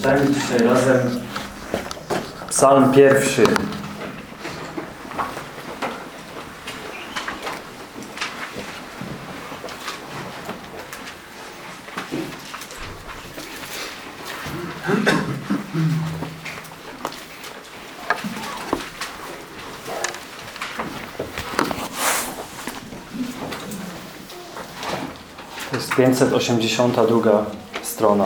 Czytajmy dzisiaj razem psalm pierwszy. To jest 582 strona.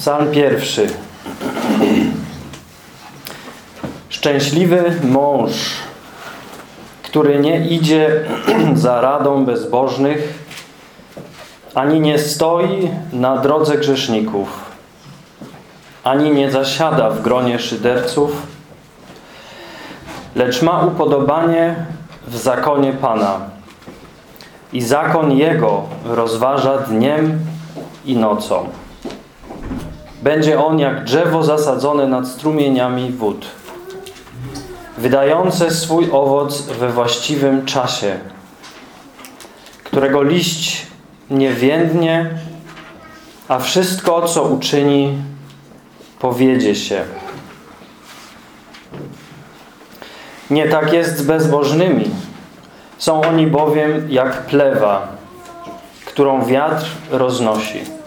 Psalm pierwszy. Szczęśliwy mąż, który nie idzie za radą bezbożnych, ani nie stoi na drodze grzeszników, ani nie zasiada w gronie szyderców, lecz ma upodobanie w zakonie Pana i zakon Jego rozważa dniem i nocą. Będzie on jak drzewo zasadzone nad strumieniami wód, wydające swój owoc we właściwym czasie, którego liść nie więdnie, a wszystko, co uczyni, powiedzie się. Nie tak jest z bezbożnymi. Są oni bowiem jak plewa, którą wiatr roznosi.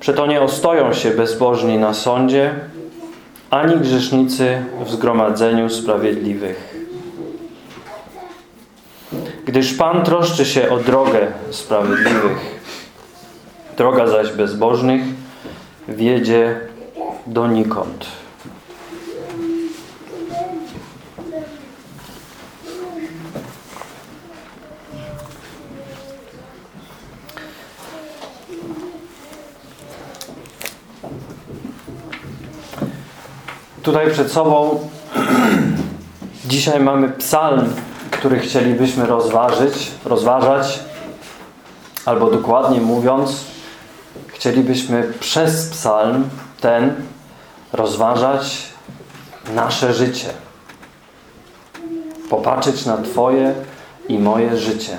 Przeto nie ostoją się bezbożni na sądzie, ani grzesznicy w zgromadzeniu sprawiedliwych. Gdyż Pan troszczy się o drogę sprawiedliwych, droga zaś bezbożnych wiedzie donikąd. Tutaj przed sobą dzisiaj mamy psalm, który chcielibyśmy rozważyć, rozważać, albo dokładnie mówiąc, chcielibyśmy przez psalm ten rozważać nasze życie. Popatrzeć na Twoje i moje życie.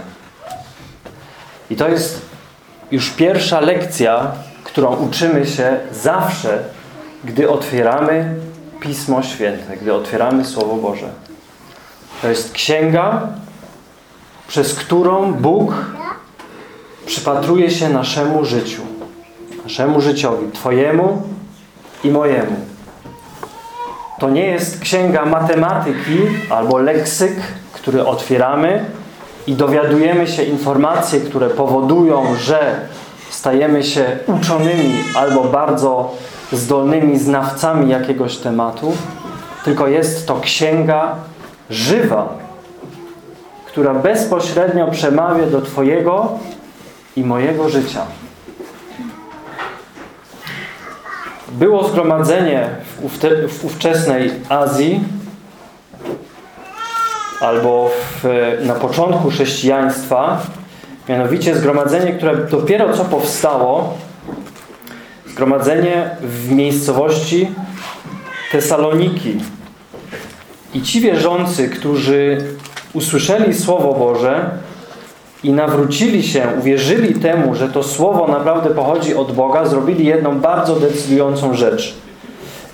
I to jest już pierwsza lekcja, którą uczymy się zawsze, gdy otwieramy Pismo Święte, gdy otwieramy Słowo Boże. To jest księga, przez którą Bóg przypatruje się naszemu życiu. Naszemu życiowi. Twojemu i mojemu. To nie jest księga matematyki albo leksyk, który otwieramy i dowiadujemy się informacje, które powodują, że stajemy się uczonymi albo bardzo zdolnymi znawcami jakiegoś tematu, tylko jest to księga żywa, która bezpośrednio przemawia do Twojego i mojego życia. Było zgromadzenie w, ówte, w ówczesnej Azji albo w, na początku chrześcijaństwa, mianowicie zgromadzenie, które dopiero co powstało, zgromadzenie w miejscowości Tesaloniki. I ci wierzący, którzy usłyszeli Słowo Boże i nawrócili się, uwierzyli temu, że to Słowo naprawdę pochodzi od Boga, zrobili jedną bardzo decydującą rzecz.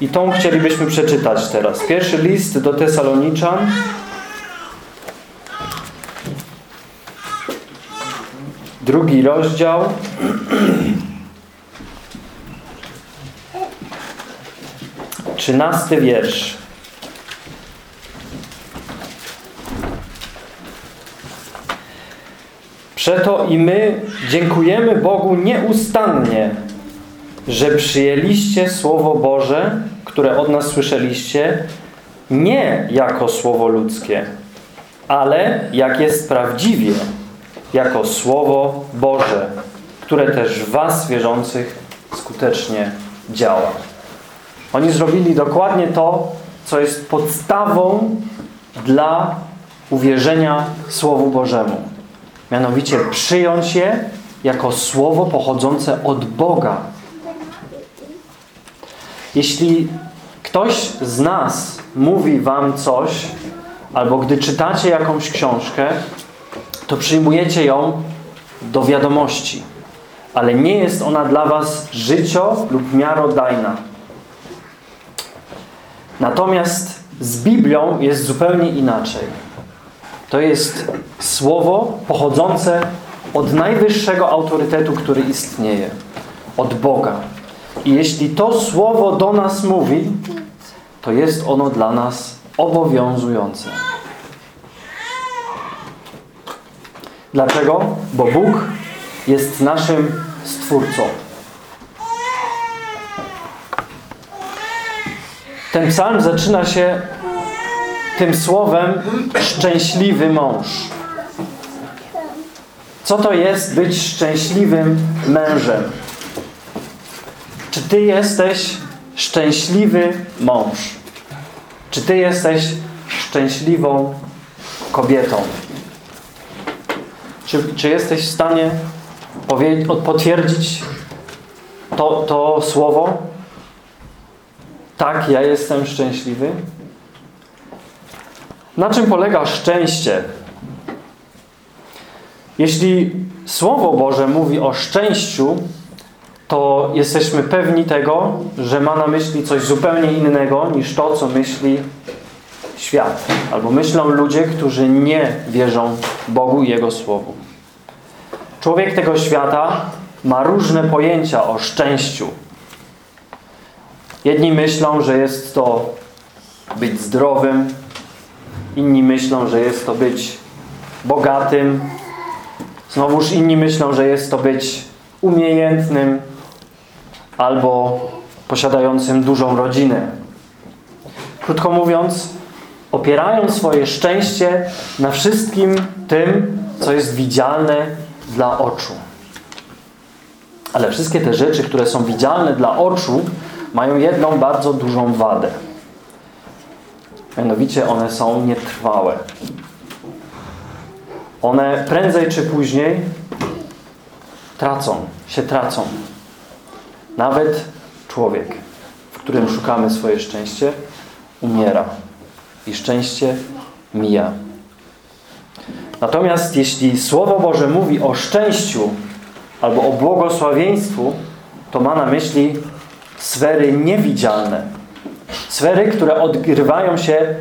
I tą chcielibyśmy przeczytać teraz. Pierwszy list do Tesaloniczan. Drugi rozdział. Trzynasty wiersz. Przeto i my dziękujemy Bogu nieustannie, że przyjęliście Słowo Boże, które od nas słyszeliście, nie jako Słowo ludzkie, ale jak jest prawdziwie, jako Słowo Boże, które też w was wierzących skutecznie działa. Oni zrobili dokładnie to, co jest podstawą dla uwierzenia Słowu Bożemu. Mianowicie przyjąć je jako słowo pochodzące od Boga. Jeśli ktoś z nas mówi wam coś albo gdy czytacie jakąś książkę, to przyjmujecie ją do wiadomości, ale nie jest ona dla was życio lub miarodajna. Natomiast z Biblią jest zupełnie inaczej. To jest słowo pochodzące od najwyższego autorytetu, który istnieje. Od Boga. I jeśli to słowo do nas mówi, to jest ono dla nas obowiązujące. Dlaczego? Bo Bóg jest naszym Stwórcą. Ten psalm zaczyna się tym słowem szczęśliwy mąż. Co to jest być szczęśliwym mężem? Czy ty jesteś szczęśliwy mąż? Czy ty jesteś szczęśliwą kobietą? Czy, czy jesteś w stanie potwierdzić to, to słowo? Tak, ja jestem szczęśliwy. Na czym polega szczęście? Jeśli Słowo Boże mówi o szczęściu, to jesteśmy pewni tego, że ma na myśli coś zupełnie innego niż to, co myśli świat. Albo myślą ludzie, którzy nie wierzą Bogu i Jego Słowu. Człowiek tego świata ma różne pojęcia o szczęściu. Jedni myślą, że jest to być zdrowym, inni myślą, że jest to być bogatym, znowuż inni myślą, że jest to być umiejętnym albo posiadającym dużą rodzinę. Krótko mówiąc, opierają swoje szczęście na wszystkim tym, co jest widzialne dla oczu. Ale wszystkie te rzeczy, które są widzialne dla oczu, mają jedną bardzo dużą wadę. Mianowicie one są nietrwałe. One prędzej czy później tracą, się tracą. Nawet człowiek, w którym szukamy swoje szczęście, umiera. I szczęście mija. Natomiast jeśli Słowo Boże mówi o szczęściu albo o błogosławieństwu, to ma na myśli sfery niewidzialne. Sfery, które odgrywają się,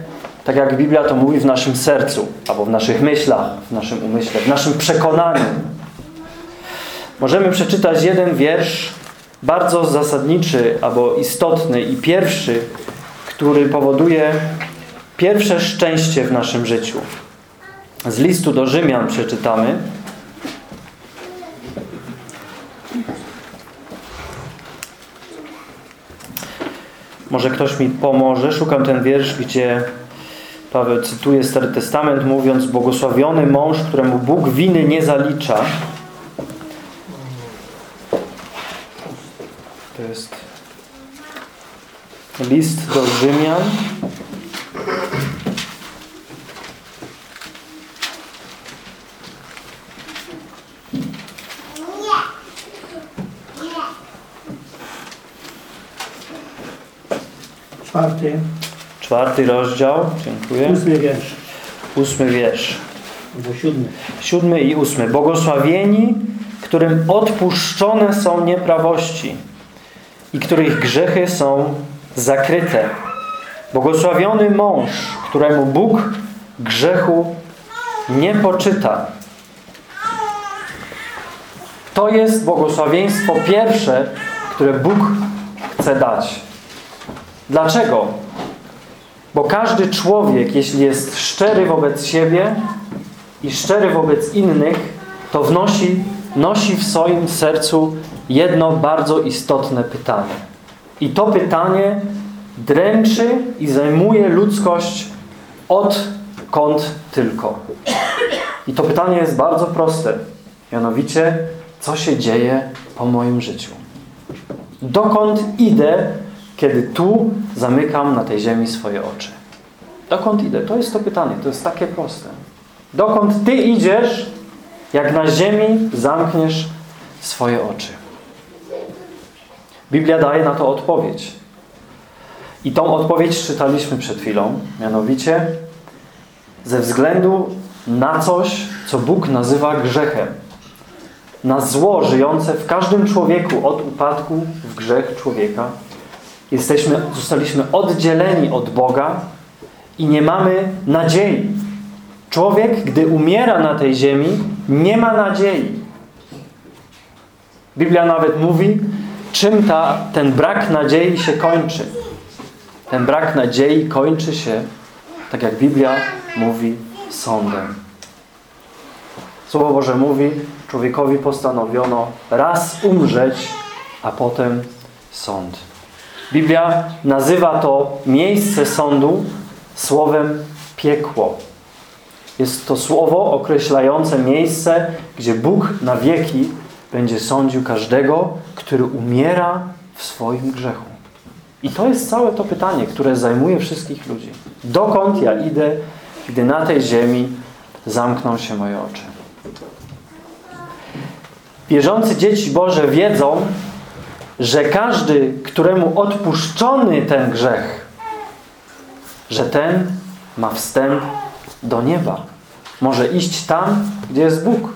tak jak Biblia to mówi, w naszym sercu, albo w naszych myślach, w naszym umyśle, w naszym przekonaniu. Możemy przeczytać jeden wiersz, bardzo zasadniczy, albo istotny i pierwszy, który powoduje pierwsze szczęście w naszym życiu. Z listu do Rzymian przeczytamy. Może ktoś mi pomoże. Szukam ten wiersz, gdzie Paweł cytuje Stary Testament, mówiąc błogosławiony mąż, któremu Bóg winy nie zalicza. To jest list do Rzymian. Czwarty. Czwarty rozdział. Dziękuję. Ósmy wiersz. Ósmy wiersz. Albo siódmy. Siódmy i ósmy. Błogosławieni, którym odpuszczone są nieprawości i których grzechy są zakryte. Błogosławiony mąż, któremu Bóg grzechu nie poczyta. To jest błogosławieństwo pierwsze, które Bóg chce dać. Dlaczego? Bo każdy człowiek, jeśli jest szczery wobec siebie i szczery wobec innych, to wnosi, nosi w swoim sercu jedno bardzo istotne pytanie. I to pytanie dręczy i zajmuje ludzkość odkąd tylko. I to pytanie jest bardzo proste. Mianowicie, co się dzieje po moim życiu? Dokąd idę, kiedy tu zamykam na tej ziemi swoje oczy? Dokąd idę? To jest to pytanie. To jest takie proste. Dokąd Ty idziesz, jak na ziemi zamkniesz swoje oczy? Biblia daje na to odpowiedź. I tą odpowiedź czytaliśmy przed chwilą. Mianowicie ze względu na coś, co Bóg nazywa grzechem. Na zło żyjące w każdym człowieku od upadku w grzech człowieka. Jesteśmy, zostaliśmy oddzieleni od Boga i nie mamy nadziei. Człowiek, gdy umiera na tej ziemi, nie ma nadziei. Biblia nawet mówi, czym ta, ten brak nadziei się kończy. Ten brak nadziei kończy się, tak jak Biblia mówi, sądem. Słowo Boże mówi, człowiekowi postanowiono raz umrzeć, a potem sąd. Biblia nazywa to miejsce sądu słowem piekło. Jest to słowo określające miejsce, gdzie Bóg na wieki będzie sądził każdego, który umiera w swoim grzechu. I to jest całe to pytanie, które zajmuje wszystkich ludzi. Dokąd ja idę, gdy na tej ziemi zamkną się moje oczy? Wierzący dzieci Boże wiedzą, że każdy, któremu odpuszczony ten grzech, że ten ma wstęp do nieba. Może iść tam, gdzie jest Bóg.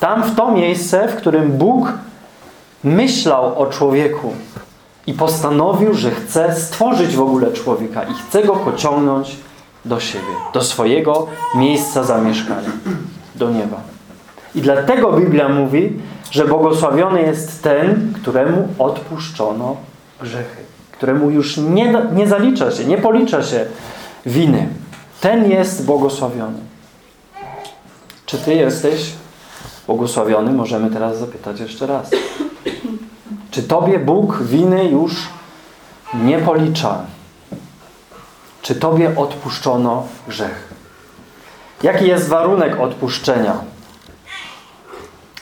Tam w to miejsce, w którym Bóg myślał o człowieku i postanowił, że chce stworzyć w ogóle człowieka i chce go pociągnąć do siebie, do swojego miejsca zamieszkania, do nieba. I dlatego Biblia mówi, że błogosławiony jest ten, któremu odpuszczono grzechy. Któremu już nie, nie zalicza się, nie policza się winy. Ten jest błogosławiony. Czy Ty jesteś błogosławiony? Możemy teraz zapytać jeszcze raz. Czy Tobie Bóg winy już nie policza? Czy Tobie odpuszczono grzech? Jaki jest warunek odpuszczenia?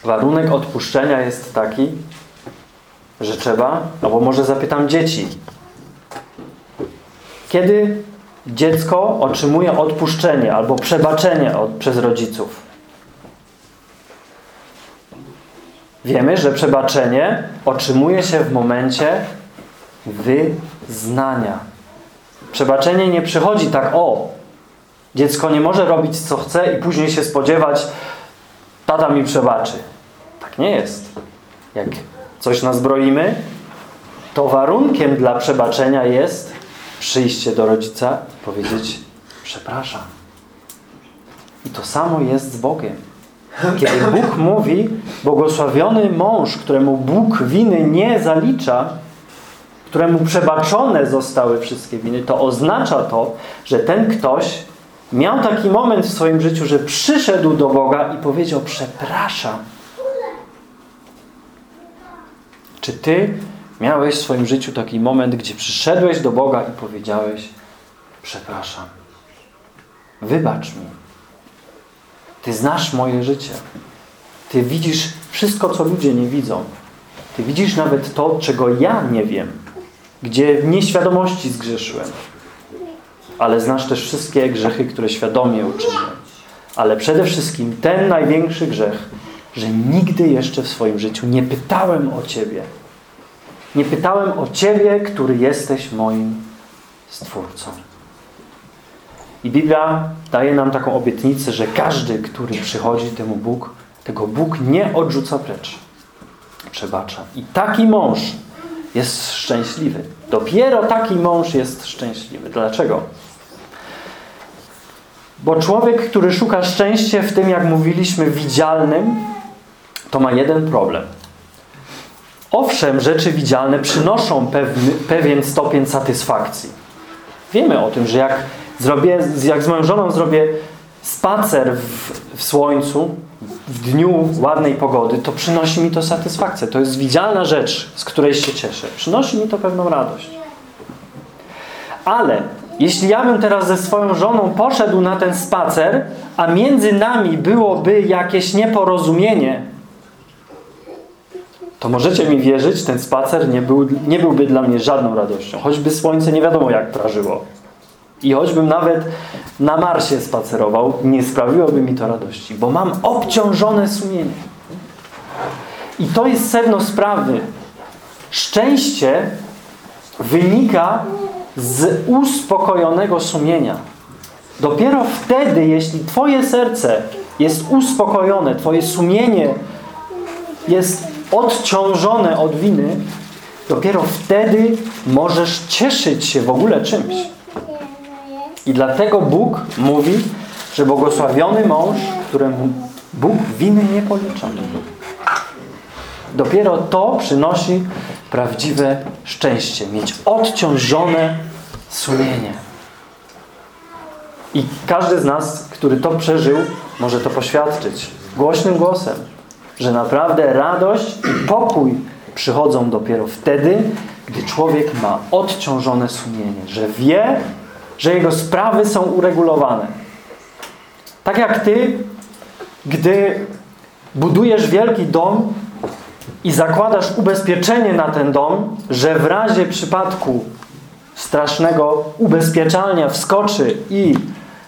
Warunek odpuszczenia jest taki, że trzeba, albo może zapytam dzieci. Kiedy dziecko otrzymuje odpuszczenie albo przebaczenie od, przez rodziców? Wiemy, że przebaczenie otrzymuje się w momencie wyznania. Przebaczenie nie przychodzi tak, o, dziecko nie może robić co chce i później się spodziewać, tata mi przebaczy. Tak nie jest. Jak coś nazbroimy, to warunkiem dla przebaczenia jest przyjście do rodzica i powiedzieć przepraszam. I to samo jest z Bogiem. Kiedy Bóg mówi, błogosławiony mąż, któremu Bóg winy nie zalicza, któremu przebaczone zostały wszystkie winy, to oznacza to, że ten ktoś miał taki moment w swoim życiu, że przyszedł do Boga i powiedział przepraszam. Czy Ty miałeś w swoim życiu taki moment, gdzie przyszedłeś do Boga i powiedziałeś przepraszam. Wybacz mi. Ty znasz moje życie. Ty widzisz wszystko, co ludzie nie widzą. Ty widzisz nawet to, czego ja nie wiem. Gdzie w nieświadomości zgrzeszyłem. Ale znasz też wszystkie grzechy, które świadomie uczyniłem. Ale przede wszystkim ten największy grzech, że nigdy jeszcze w swoim życiu nie pytałem o Ciebie. Nie pytałem o Ciebie, który jesteś moim Stwórcą. I Biblia daje nam taką obietnicę, że każdy, który przychodzi temu Bóg, tego Bóg nie odrzuca precz. Przebacza. I taki mąż jest szczęśliwy. Dopiero taki mąż jest szczęśliwy. Dlaczego? Bo człowiek, który szuka szczęścia w tym, jak mówiliśmy, widzialnym, to ma jeden problem. Owszem, rzeczy widzialne przynoszą pewny, pewien stopień satysfakcji. Wiemy o tym, że jak, zrobię, jak z moją żoną zrobię spacer w, w słońcu, w dniu ładnej pogody, to przynosi mi to satysfakcję. To jest widzialna rzecz, z której się cieszę. Przynosi mi to pewną radość. Ale jeśli ja bym teraz ze swoją żoną poszedł na ten spacer, a między nami byłoby jakieś nieporozumienie, to możecie mi wierzyć, ten spacer nie, był, nie byłby dla mnie żadną radością. Choćby słońce nie wiadomo jak prażyło. I choćbym nawet na Marsie spacerował, nie sprawiłoby mi to radości, bo mam obciążone sumienie. I to jest sedno sprawy. Szczęście wynika z uspokojonego sumienia. Dopiero wtedy, jeśli Twoje serce jest uspokojone, Twoje sumienie jest odciążone od winy, dopiero wtedy możesz cieszyć się w ogóle czymś. I dlatego Bóg mówi, że błogosławiony mąż, któremu Bóg winy nie policza. Dopiero to przynosi prawdziwe szczęście. Mieć odciążone sumienie. I każdy z nas, który to przeżył, może to poświadczyć głośnym głosem, że naprawdę radość i pokój przychodzą dopiero wtedy, gdy człowiek ma odciążone sumienie, że wie, że jego sprawy są uregulowane. Tak jak ty, gdy budujesz wielki dom i zakładasz ubezpieczenie na ten dom, że w razie przypadku strasznego ubezpieczalnia wskoczy i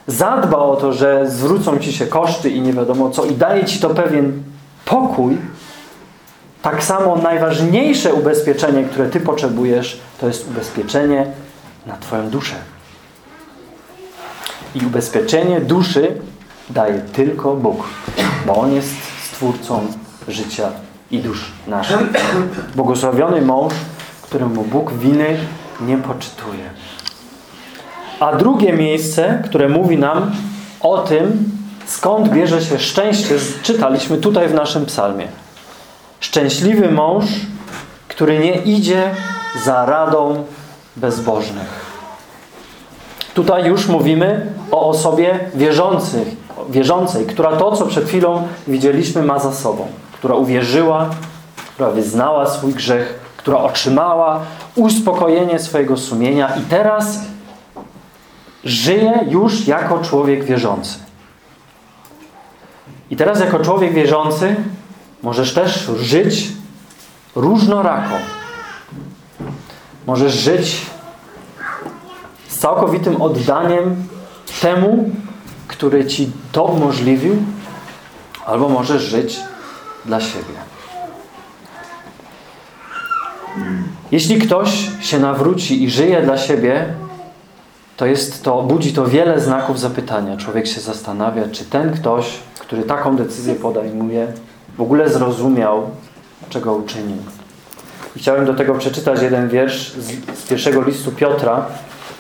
zadba o to, że zwrócą ci się koszty i nie wiadomo co i daje ci to pewien pokój, tak samo najważniejsze ubezpieczenie, które ty potrzebujesz, to jest ubezpieczenie na twoją duszę. I ubezpieczenie duszy daje tylko Bóg, bo On jest Stwórcą życia i dusz naszych. Błogosławiony mąż, któremu Bóg winy nie poczytuje. A drugie miejsce, które mówi nam o tym, skąd bierze się szczęście, czytaliśmy tutaj w naszym psalmie. Szczęśliwy mąż, który nie idzie za radą bezbożnych. Tutaj już mówimy o osobie wierzących, wierzącej, która to, co przed chwilą widzieliśmy, ma za sobą. Która uwierzyła, która wyznała swój grzech, która otrzymała uspokojenie swojego sumienia i teraz żyje już jako człowiek wierzący. I teraz jako człowiek wierzący możesz też żyć różnorako. Możesz żyć z całkowitym oddaniem temu, który Ci to umożliwił, albo możesz żyć dla siebie. Jeśli ktoś się nawróci i żyje dla siebie, to jest to, budzi to wiele znaków zapytania. Człowiek się zastanawia, czy ten ktoś, który taką decyzję podejmuje, w ogóle zrozumiał, czego uczynił. I chciałem do tego przeczytać jeden wiersz z, z pierwszego listu Piotra.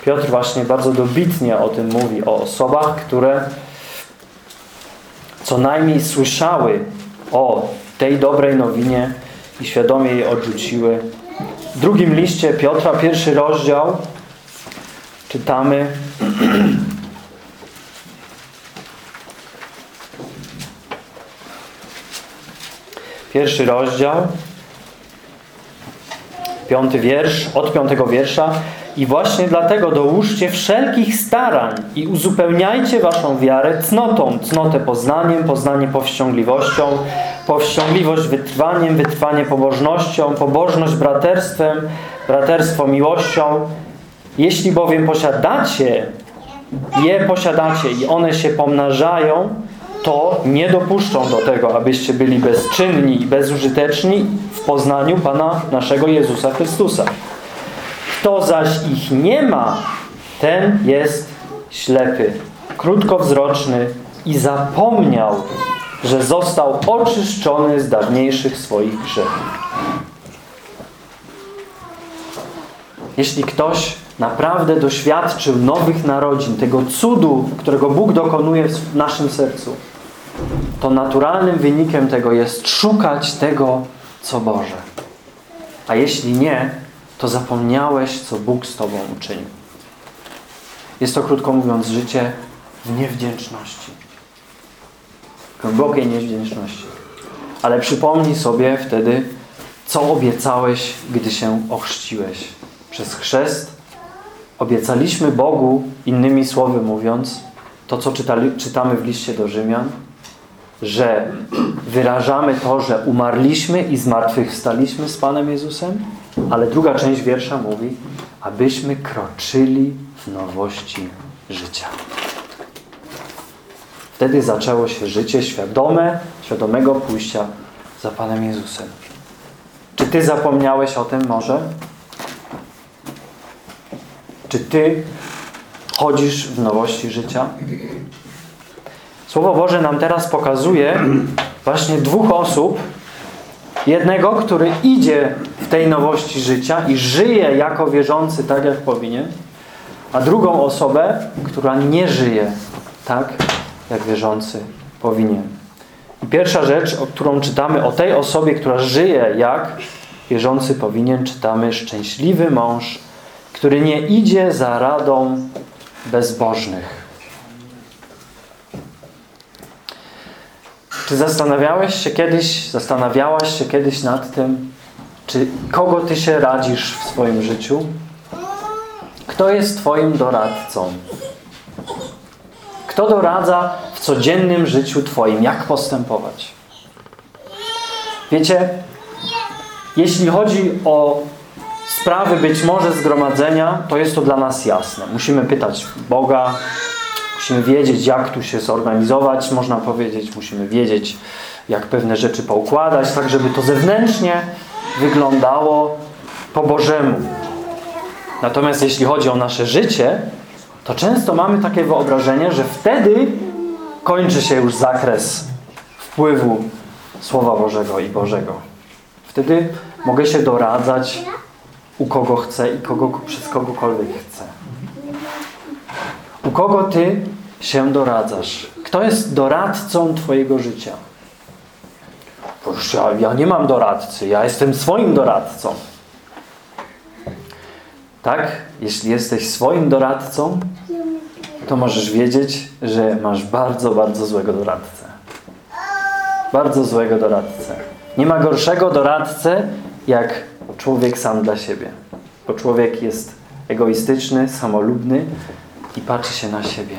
Piotr właśnie bardzo dobitnie o tym mówi, o osobach, które co najmniej słyszały o tej dobrej nowinie i świadomie jej odrzuciły. W drugim liście Piotra, pierwszy rozdział, czytamy Pierwszy rozdział, piąty wiersz, od piątego wiersza. I właśnie dlatego dołóżcie wszelkich starań i uzupełniajcie waszą wiarę cnotą. Cnotę poznaniem, poznanie powściągliwością, powściągliwość wytrwaniem, wytrwanie pobożnością, pobożność braterstwem, braterstwo miłością. Jeśli bowiem posiadacie, je posiadacie i one się pomnażają, to nie dopuszczą do tego, abyście byli bezczynni i bezużyteczni w poznaniu Pana naszego Jezusa Chrystusa. Kto zaś ich nie ma, ten jest ślepy, krótkowzroczny i zapomniał, że został oczyszczony z dawniejszych swoich grzechów. Jeśli ktoś naprawdę doświadczył nowych narodzin, tego cudu, którego Bóg dokonuje w naszym sercu, to naturalnym wynikiem tego jest szukać tego, co Boże. A jeśli nie, to zapomniałeś, co Bóg z Tobą uczynił. Jest to, krótko mówiąc, życie w niewdzięczności. Głębokiej niewdzięczności. Ale przypomnij sobie wtedy, co obiecałeś, gdy się ochrzciłeś. Przez chrzest obiecaliśmy Bogu, innymi słowy mówiąc, to co czytali, czytamy w liście do Rzymian, że wyrażamy to, że umarliśmy i zmartwychwstaliśmy z Panem Jezusem, ale druga część wiersza mówi, abyśmy kroczyli w nowości życia. Wtedy zaczęło się życie świadome, świadomego pójścia za Panem Jezusem. Czy Ty zapomniałeś o tym może? Czy Ty chodzisz w nowości życia? Słowo Boże nam teraz pokazuje właśnie dwóch osób. Jednego, który idzie w tej nowości życia i żyje jako wierzący tak, jak powinien. A drugą osobę, która nie żyje tak, jak wierzący powinien. I pierwsza rzecz, o którą czytamy o tej osobie, która żyje jak wierzący powinien, czytamy szczęśliwy mąż, który nie idzie za radą bezbożnych. Czy zastanawiałeś się kiedyś, zastanawiałaś się kiedyś nad tym, czy kogo ty się radzisz w swoim życiu? Kto jest twoim doradcą? Kto doradza w codziennym życiu twoim, jak postępować? Wiecie, jeśli chodzi o sprawy być może zgromadzenia, to jest to dla nas jasne. Musimy pytać Boga, musimy wiedzieć, jak tu się zorganizować, można powiedzieć, musimy wiedzieć, jak pewne rzeczy poukładać, tak żeby to zewnętrznie wyglądało po Bożemu. Natomiast jeśli chodzi o nasze życie, to często mamy takie wyobrażenie, że wtedy kończy się już zakres wpływu Słowa Bożego i Bożego. Wtedy mogę się doradzać u kogo chcę i kogo, przez kogokolwiek chcę. U kogo Ty się doradzasz? Kto jest doradcą Twojego życia? Proszę, ja, nie mam doradcy, ja jestem swoim doradcą. Tak? Jeśli jesteś swoim doradcą, to możesz wiedzieć, że masz bardzo, bardzo złego doradcę. Bardzo złego doradcę. Nie ma gorszego doradcę, jak człowiek sam dla siebie. Bo człowiek jest egoistyczny, samolubny i patrzy się na siebie.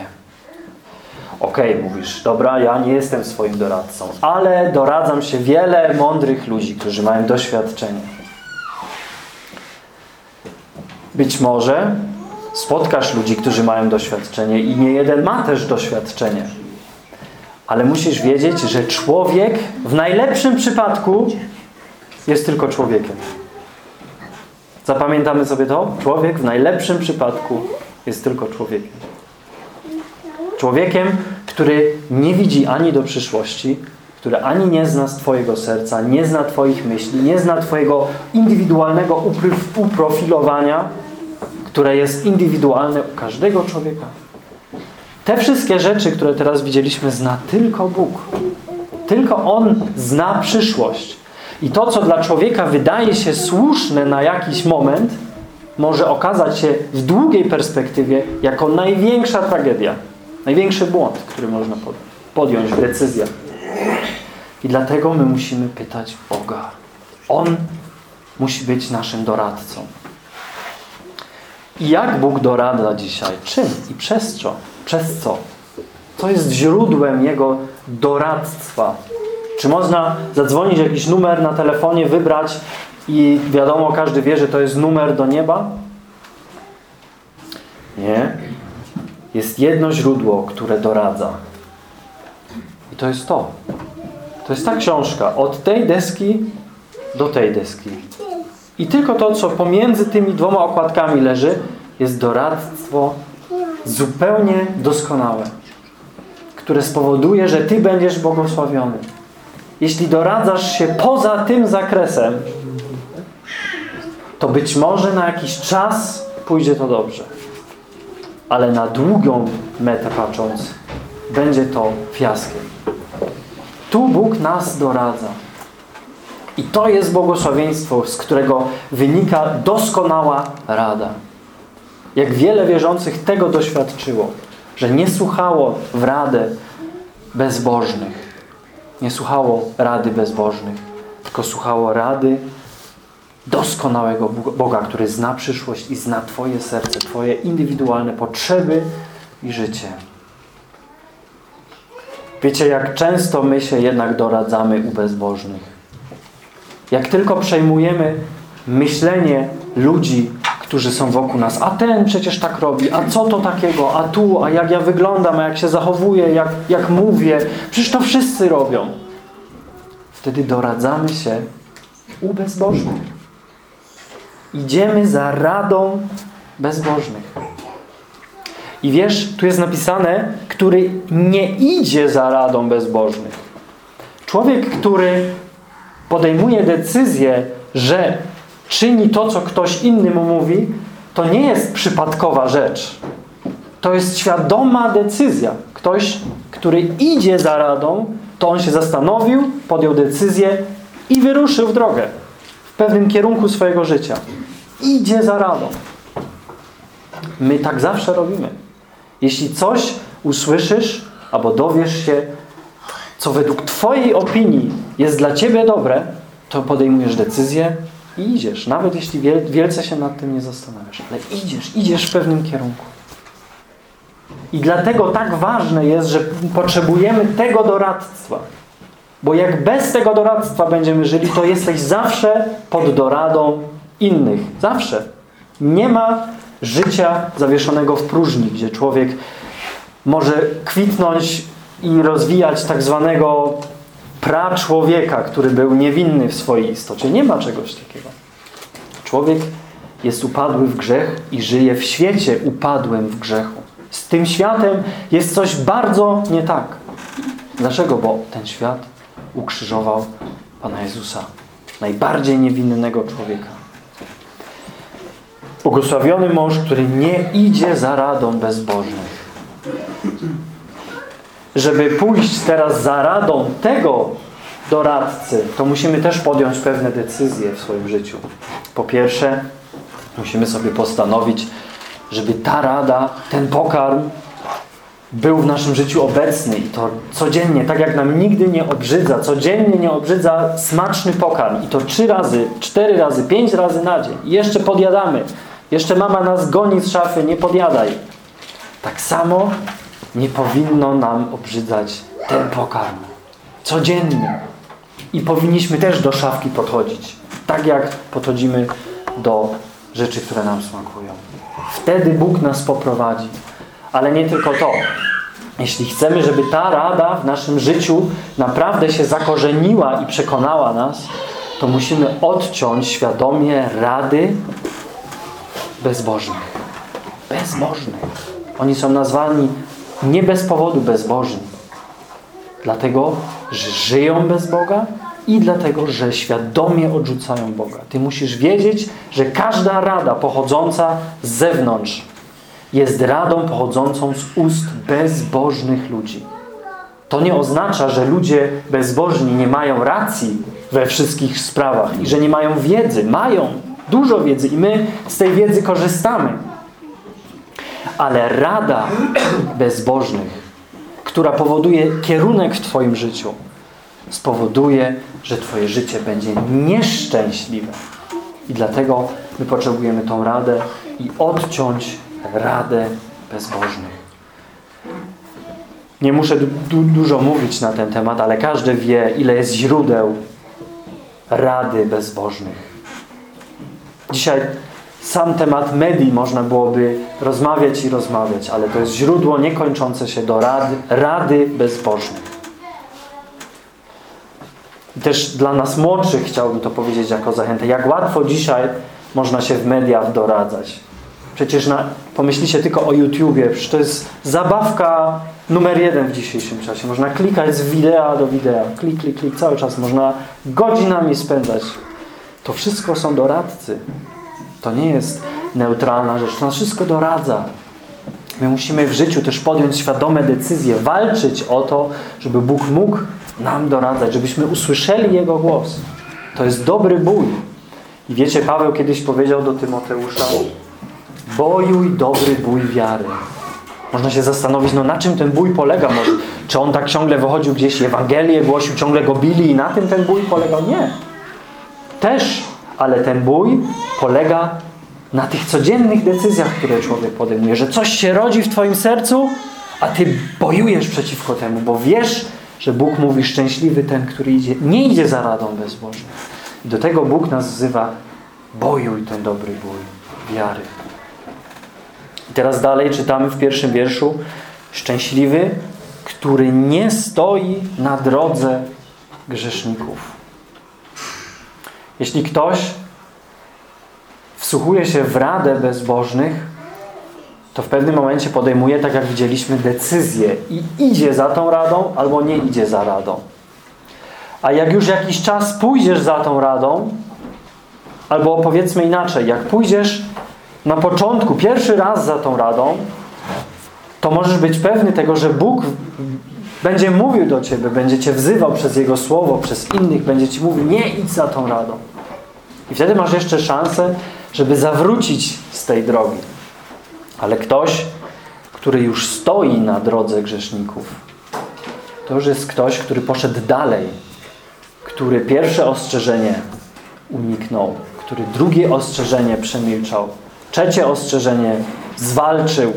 Okej, okay, mówisz, dobra, ja nie jestem swoim doradcą, ale doradzam się wiele mądrych ludzi, którzy mają doświadczenie. Być może spotkasz ludzi, którzy mają doświadczenie i nie jeden ma też doświadczenie. Ale musisz wiedzieć, że człowiek w najlepszym przypadku jest tylko człowiekiem. Zapamiętamy sobie to? Człowiek w najlepszym przypadku jest tylko człowiekiem. Człowiekiem, który nie widzi ani do przyszłości, który ani nie zna Twojego serca, nie zna Twoich myśli, nie zna Twojego indywidualnego uprofilowania, które jest indywidualne u każdego człowieka. Te wszystkie rzeczy, które teraz widzieliśmy, zna tylko Bóg. Tylko On zna przyszłość. I to, co dla człowieka wydaje się słuszne na jakiś moment, może okazać się w długiej perspektywie jako największa tragedia. Największy błąd, który można podjąć w decyzjach. I dlatego my musimy pytać Boga. On musi być naszym doradcą. I jak Bóg doradza dzisiaj? Czym i przez co? Przez co? Co jest źródłem Jego doradztwa? Czy można zadzwonić jakiś numer na telefonie, wybrać i wiadomo, każdy wie, że to jest numer do nieba? Nie. Jest jedno źródło, które doradza. I to jest to. To jest ta książka. Od tej deski do tej deski. I tylko to, co pomiędzy tymi dwoma okładkami leży, jest doradztwo zupełnie doskonałe, które spowoduje, że Ty będziesz błogosławiony. Jeśli doradzasz się poza tym zakresem, to być może na jakiś czas pójdzie to dobrze. Ale na długą metę patrząc, będzie to fiaskiem. Tu Bóg nas doradza. I to jest błogosławieństwo, z którego wynika doskonała rada. Jak wiele wierzących tego doświadczyło, że nie słuchało w radę bezbożnych. Nie słuchało rady bezbożnych, tylko słuchało rady doskonałego Boga, który zna przyszłość i zna Twoje serce, Twoje indywidualne potrzeby i życie. Wiecie, jak często my się jednak doradzamy u bezbożnych. Jak tylko przejmujemy myślenie ludzi, którzy są wokół nas, a ten przecież tak robi, a co to takiego, a tu, a jak ja wyglądam, a jak się zachowuję, jak, jak mówię, przecież to wszyscy robią. Wtedy doradzamy się u bezbożnych. Idziemy za radą bezbożnych. I wiesz, tu jest napisane, który nie idzie za radą bezbożnych. Człowiek, który podejmuje decyzję, że czyni to, co ktoś inny mu mówi, to nie jest przypadkowa rzecz. To jest świadoma decyzja. Ktoś, który idzie za radą, to on się zastanowił, podjął decyzję i wyruszył w drogę pewnym kierunku swojego życia. Idzie za radą. My tak zawsze robimy. Jeśli coś usłyszysz albo dowiesz się, co według Twojej opinii jest dla Ciebie dobre, to podejmujesz decyzję i idziesz. Nawet jeśli wielce się nad tym nie zastanawiasz. Ale idziesz, idziesz w pewnym kierunku. I dlatego tak ważne jest, że potrzebujemy tego doradztwa. Bo jak bez tego doradztwa będziemy żyli, to jesteś zawsze pod doradą innych. Zawsze. Nie ma życia zawieszonego w próżni, gdzie człowiek może kwitnąć i rozwijać tak zwanego pra-człowieka, który był niewinny w swojej istocie. Nie ma czegoś takiego. Człowiek jest upadły w grzech i żyje w świecie upadłym w grzechu. Z tym światem jest coś bardzo nie tak. Dlaczego? Bo ten świat ukrzyżował Pana Jezusa, najbardziej niewinnego człowieka. Błogosławiony mąż, który nie idzie za radą bezbożnych. Żeby pójść teraz za radą tego doradcy, to musimy też podjąć pewne decyzje w swoim życiu. Po pierwsze, musimy sobie postanowić, żeby ta rada, ten pokarm był w naszym życiu obecny i to codziennie, tak jak nam nigdy nie obrzydza, codziennie nie obrzydza smaczny pokarm i to trzy razy, cztery razy, pięć razy na dzień i jeszcze podjadamy. Jeszcze mama nas goni z szafy, nie podjadaj. Tak samo nie powinno nam obrzydzać ten pokarm. Codziennie. I powinniśmy też do szafki podchodzić. Tak jak podchodzimy do rzeczy, które nam smakują. Wtedy Bóg nas poprowadzi. Ale nie tylko to. Jeśli chcemy, żeby ta rada w naszym życiu naprawdę się zakorzeniła i przekonała nas, to musimy odciąć świadomie rady bezbożnych. Bezbożnych. Oni są nazwani nie bez powodu bezbożni. Dlatego, że żyją bez Boga i dlatego, że świadomie odrzucają Boga. Ty musisz wiedzieć, że każda rada pochodząca z zewnątrz jest radą pochodzącą z ust bezbożnych ludzi. To nie oznacza, że ludzie bezbożni nie mają racji we wszystkich sprawach i że nie mają wiedzy. Mają dużo wiedzy i my z tej wiedzy korzystamy. Ale rada bezbożnych, która powoduje kierunek w Twoim życiu, spowoduje, że Twoje życie będzie nieszczęśliwe. I dlatego my potrzebujemy tą radę i odciąć radę bezbożnych. Nie muszę du dużo mówić na ten temat, ale każdy wie, ile jest źródeł rady bezbożnych. Dzisiaj sam temat medii można byłoby rozmawiać i rozmawiać, ale to jest źródło niekończące się do rady, rady bezbożnych. I też dla nas młodszych chciałbym to powiedzieć jako zachętę. Jak łatwo dzisiaj można się w mediach doradzać. Przecież na, pomyślicie tylko o YouTubie. Przecież to jest zabawka numer jeden w dzisiejszym czasie. Można klikać z wideo do wideo. Klik, klik, klik. Cały czas można godzinami spędzać. To wszystko są doradcy. To nie jest neutralna rzecz. To nas wszystko doradza. My musimy w życiu też podjąć świadome decyzje, walczyć o to, żeby Bóg mógł nam doradzać, żebyśmy usłyszeli Jego głos. To jest dobry bój. I wiecie, Paweł kiedyś powiedział do Tymoteusza bojuj dobry bój wiary. Można się zastanowić, no na czym ten bój polega? Może, czy on tak ciągle wychodził gdzieś Ewangelię, głosił, ciągle go bili i na tym ten bój polegał? Nie. Też, ale ten bój polega na tych codziennych decyzjach, które człowiek podejmuje. Że coś się rodzi w twoim sercu, a ty bojujesz przeciwko temu, bo wiesz, że Bóg mówi szczęśliwy ten, który idzie, nie idzie za radą bezbożną. Do tego Bóg nas wzywa bojuj ten dobry bój wiary. Teraz dalej czytamy w pierwszym wierszu szczęśliwy, który nie stoi na drodze grzeszników. Jeśli ktoś wsłuchuje się w radę bezbożnych, to w pewnym momencie podejmuje, tak jak widzieliśmy, decyzję i idzie za tą radą albo nie idzie za radą. A jak już jakiś czas pójdziesz za tą radą, albo powiedzmy inaczej, jak pójdziesz na początku, pierwszy raz za tą radą, to możesz być pewny tego, że Bóg będzie mówił do Ciebie, będzie Cię wzywał przez Jego Słowo, przez innych, będzie Ci mówił, nie idź za tą radą. I wtedy masz jeszcze szansę, żeby zawrócić z tej drogi. Ale ktoś, który już stoi na drodze grzeszników, to już jest ktoś, który poszedł dalej, który pierwsze ostrzeżenie uniknął, który drugie ostrzeżenie przemilczał, trzecie ostrzeżenie zwalczył,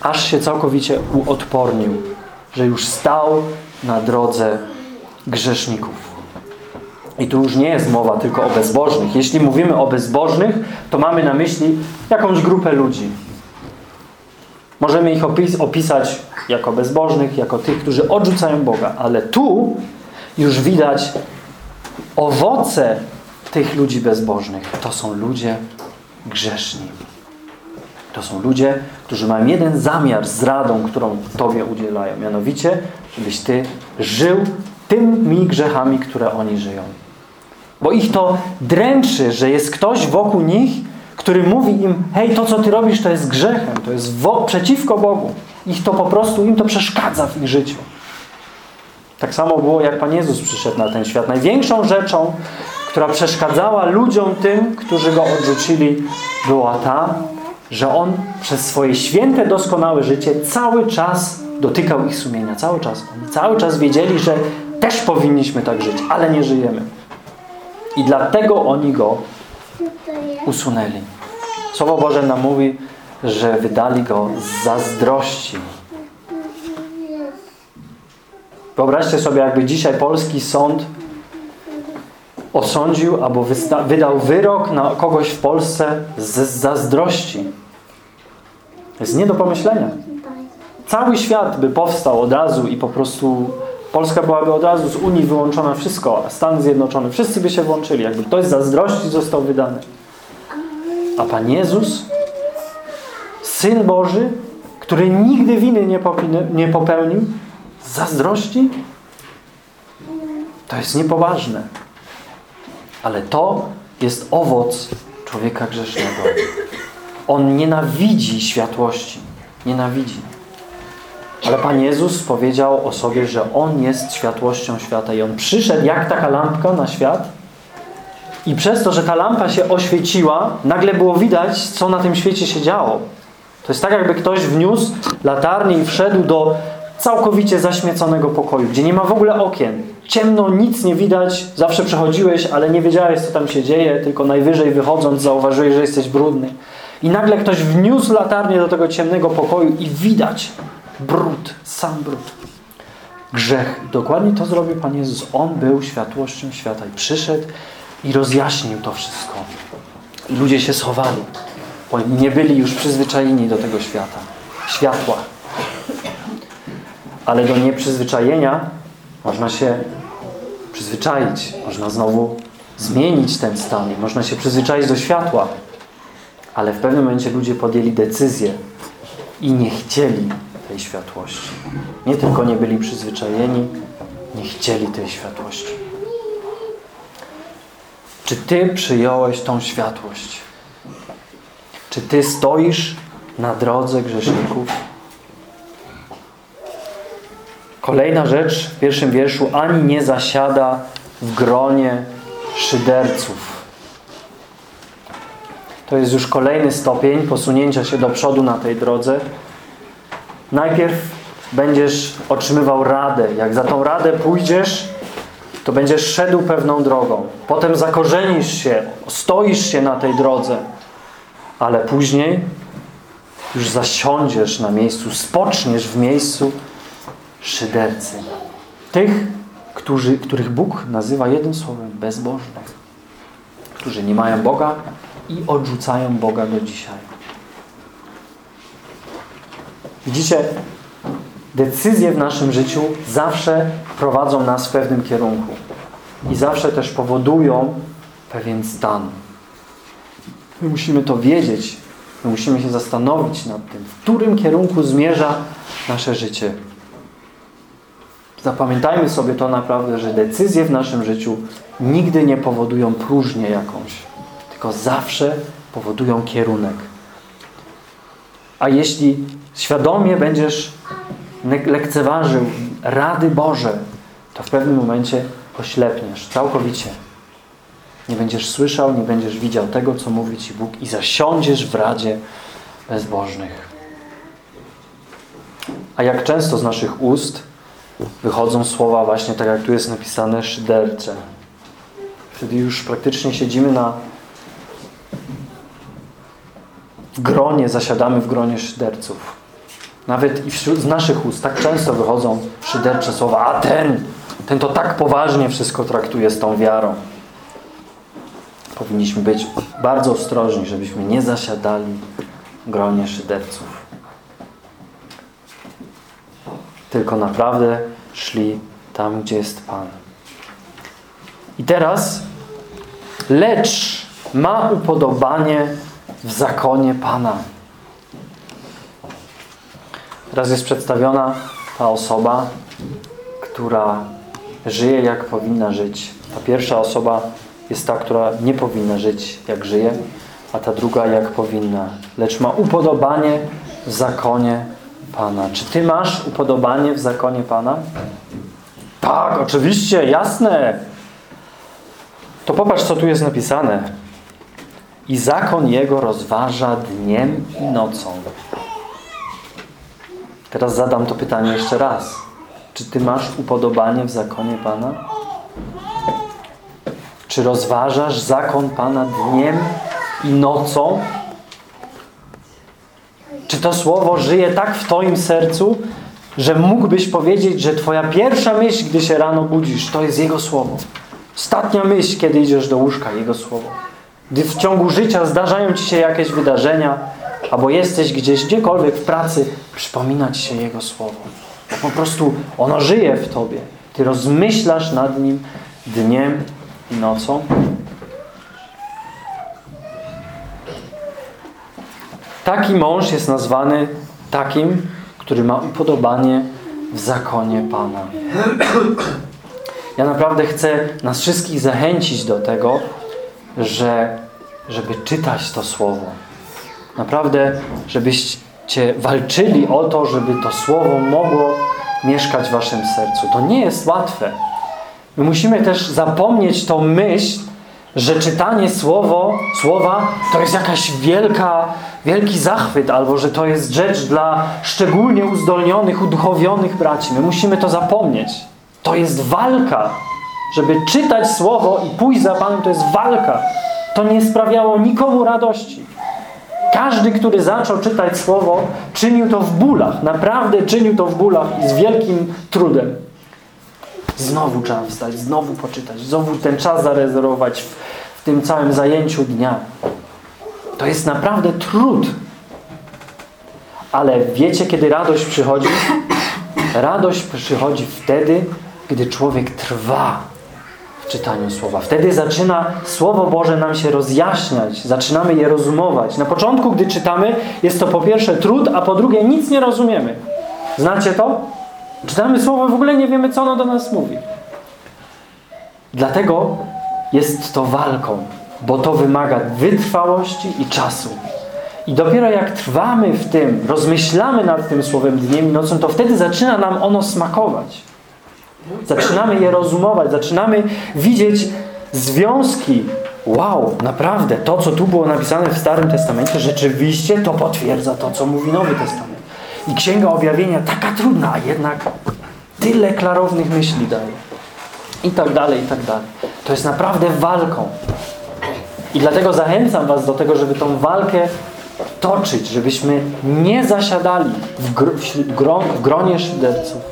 aż się całkowicie uodpornił, że już stał na drodze grzeszników. I tu już nie jest mowa tylko o bezbożnych. Jeśli mówimy o bezbożnych, to mamy na myśli jakąś grupę ludzi. Możemy ich opis opisać jako bezbożnych, jako tych, którzy odrzucają Boga. Ale tu już widać owoce tych ludzi bezbożnych. To są ludzie grzeszni. To są ludzie, którzy mają jeden zamiar z radą, którą Tobie udzielają. Mianowicie, żebyś Ty żył tymi grzechami, które oni żyją. Bo ich to dręczy, że jest ktoś wokół nich, który mówi im, hej, to co Ty robisz to jest grzechem, to jest przeciwko Bogu. Ich to po prostu, im to przeszkadza w ich życiu. Tak samo było, jak Pan Jezus przyszedł na ten świat. Największą rzeczą, która przeszkadzała ludziom tym, którzy Go odrzucili, była ta, że On przez swoje święte, doskonałe życie cały czas dotykał ich sumienia. Cały czas. Oni cały czas wiedzieli, że też powinniśmy tak żyć, ale nie żyjemy. I dlatego oni Go usunęli. Słowo Boże nam mówi, że wydali Go z zazdrości. Wyobraźcie sobie, jakby dzisiaj polski sąd osądził albo wydał wyrok na kogoś w Polsce z zazdrości. Jest nie do pomyślenia. Cały świat by powstał od razu i po prostu Polska byłaby od razu z Unii wyłączona wszystko, a Stany Zjednoczone, wszyscy by się włączyli. Jakby ktoś z zazdrości został wydany. A Pan Jezus, Syn Boży, który nigdy winy nie, nie popełnił, z zazdrości, to jest niepoważne. Ale to jest owoc człowieka grzesznego. On nienawidzi światłości. Nienawidzi. Ale Pan Jezus powiedział o sobie, że On jest światłością świata i On przyszedł jak taka lampka na świat i przez to, że ta lampa się oświeciła, nagle było widać, co na tym świecie się działo. To jest tak, jakby ktoś wniósł latarnię i wszedł do całkowicie zaśmieconego pokoju, gdzie nie ma w ogóle okien. Ciemno, nic nie widać, zawsze przechodziłeś, ale nie wiedziałeś, co tam się dzieje, tylko najwyżej wychodząc zauważyłeś, że jesteś brudny. I nagle ktoś wniósł latarnię do tego ciemnego pokoju i widać brud, sam brud. Grzech. Dokładnie to zrobił Pan Jezus. On był światłością świata i przyszedł i rozjaśnił to wszystko. I ludzie się schowali, bo nie byli już przyzwyczajeni do tego świata. Światła. Ale do nieprzyzwyczajenia można się przyzwyczaić. Można znowu zmienić ten stan. Można się przyzwyczaić do światła. Ale w pewnym momencie ludzie podjęli decyzję i nie chcieli tej światłości. Nie tylko nie byli przyzwyczajeni, nie chcieli tej światłości. Czy Ty przyjąłeś tą światłość? Czy Ty stoisz na drodze grzeszników? Kolejna rzecz w pierwszym wierszu. Ani nie zasiada w gronie szyderców. To jest już kolejny stopień posunięcia się do przodu na tej drodze. Najpierw będziesz otrzymywał radę. Jak za tą radę pójdziesz, to będziesz szedł pewną drogą. Potem zakorzenisz się, stoisz się na tej drodze. Ale później już zasiądziesz na miejscu, spoczniesz w miejscu szydercy. Tych, którzy, których Bóg nazywa jednym słowem bezbożnych. Którzy nie mają Boga i odrzucają Boga do dzisiaj. Widzicie, decyzje w naszym życiu zawsze prowadzą nas w pewnym kierunku. I zawsze też powodują pewien stan. My musimy to wiedzieć My musimy się zastanowić nad tym, w którym kierunku zmierza nasze życie. Zapamiętajmy sobie to naprawdę, że decyzje w naszym życiu nigdy nie powodują próżnię jakąś, tylko zawsze powodują kierunek. A jeśli świadomie będziesz lekceważył rady Boże, to w pewnym momencie oślepniesz całkowicie. Nie będziesz słyszał, nie będziesz widział tego, co mówi Ci Bóg i zasiądziesz w radzie bezbożnych. A jak często z naszych ust wychodzą słowa właśnie tak, jak tu jest napisane, szydercze. Wtedy już praktycznie siedzimy na w gronie, zasiadamy w gronie szyderców. Nawet i wśród, z naszych ust tak często wychodzą szydercze słowa, a ten, ten to tak poważnie wszystko traktuje z tą wiarą. Powinniśmy być bardzo ostrożni, żebyśmy nie zasiadali w gronie szyderców. Tylko naprawdę szli tam, gdzie jest Pan. I teraz lecz ma upodobanie w zakonie Pana. Teraz jest przedstawiona ta osoba, która żyje jak powinna żyć. Ta pierwsza osoba jest ta, która nie powinna żyć jak żyje, a ta druga jak powinna. Lecz ma upodobanie w zakonie Pana. Czy Ty masz upodobanie w zakonie Pana? Tak, oczywiście, jasne. To popatrz, co tu jest napisane. I zakon Jego rozważa dniem i nocą. Teraz zadam to pytanie jeszcze raz. Czy Ty masz upodobanie w zakonie Pana? Czy rozważasz zakon Pana dniem i nocą? To słowo żyje tak w Twoim sercu, że mógłbyś powiedzieć, że Twoja pierwsza myśl, gdy się rano budzisz, to jest Jego słowo. Ostatnia myśl, kiedy idziesz do łóżka, Jego słowo. Gdy w ciągu życia zdarzają Ci się jakieś wydarzenia, albo jesteś gdzieś, gdziekolwiek w pracy, przypomina Ci się Jego słowo. Bo po prostu ono żyje w Tobie. Ty rozmyślasz nad nim dniem i nocą. Taki mąż jest nazwany takim, który ma upodobanie w zakonie Pana. Ja naprawdę chcę nas wszystkich zachęcić do tego, że, żeby czytać to Słowo. Naprawdę, żebyście walczyli o to, żeby to Słowo mogło mieszkać w waszym sercu. To nie jest łatwe. My musimy też zapomnieć tą myśl, że czytanie słowo, słowa to jest jakaś wielka, wielki zachwyt, albo że to jest rzecz dla szczególnie uzdolnionych, uduchowionych braci. My musimy to zapomnieć. To jest walka. Żeby czytać słowo i pójść za Panem, to jest walka. To nie sprawiało nikomu radości. Każdy, który zaczął czytać słowo, czynił to w bólach. Naprawdę czynił to w bólach i z wielkim trudem. Znowu trzeba wstać, znowu poczytać, znowu ten czas zarezerwować w, w tym całym zajęciu dnia. To jest naprawdę trud. Ale wiecie, kiedy radość przychodzi? Radość przychodzi wtedy, gdy człowiek trwa w czytaniu Słowa. Wtedy zaczyna Słowo Boże nam się rozjaśniać. Zaczynamy je rozumować. Na początku, gdy czytamy, jest to po pierwsze trud, a po drugie nic nie rozumiemy. Znacie to? Czytamy Słowo, w ogóle nie wiemy, co ono do nas mówi. Dlatego jest to walką, bo to wymaga wytrwałości i czasu. I dopiero jak trwamy w tym, rozmyślamy nad tym Słowem dniem i nocą, to wtedy zaczyna nam ono smakować. Zaczynamy je rozumować, zaczynamy widzieć związki. Wow, naprawdę, to co tu było napisane w Starym Testamencie, rzeczywiście to potwierdza to, co mówi Nowy Testament. I Księga Objawienia taka trudna, a jednak tyle klarownych myśli daje. I tak dalej, i tak dalej. To jest naprawdę walką. I dlatego zachęcam Was do tego, żeby tą walkę toczyć, żebyśmy nie zasiadali w, gr wśród gron w gronie szyderców.